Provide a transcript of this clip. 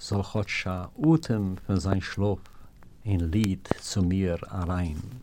soll Chotscha Utem für sein Schlaf ein Lied zu mir allein.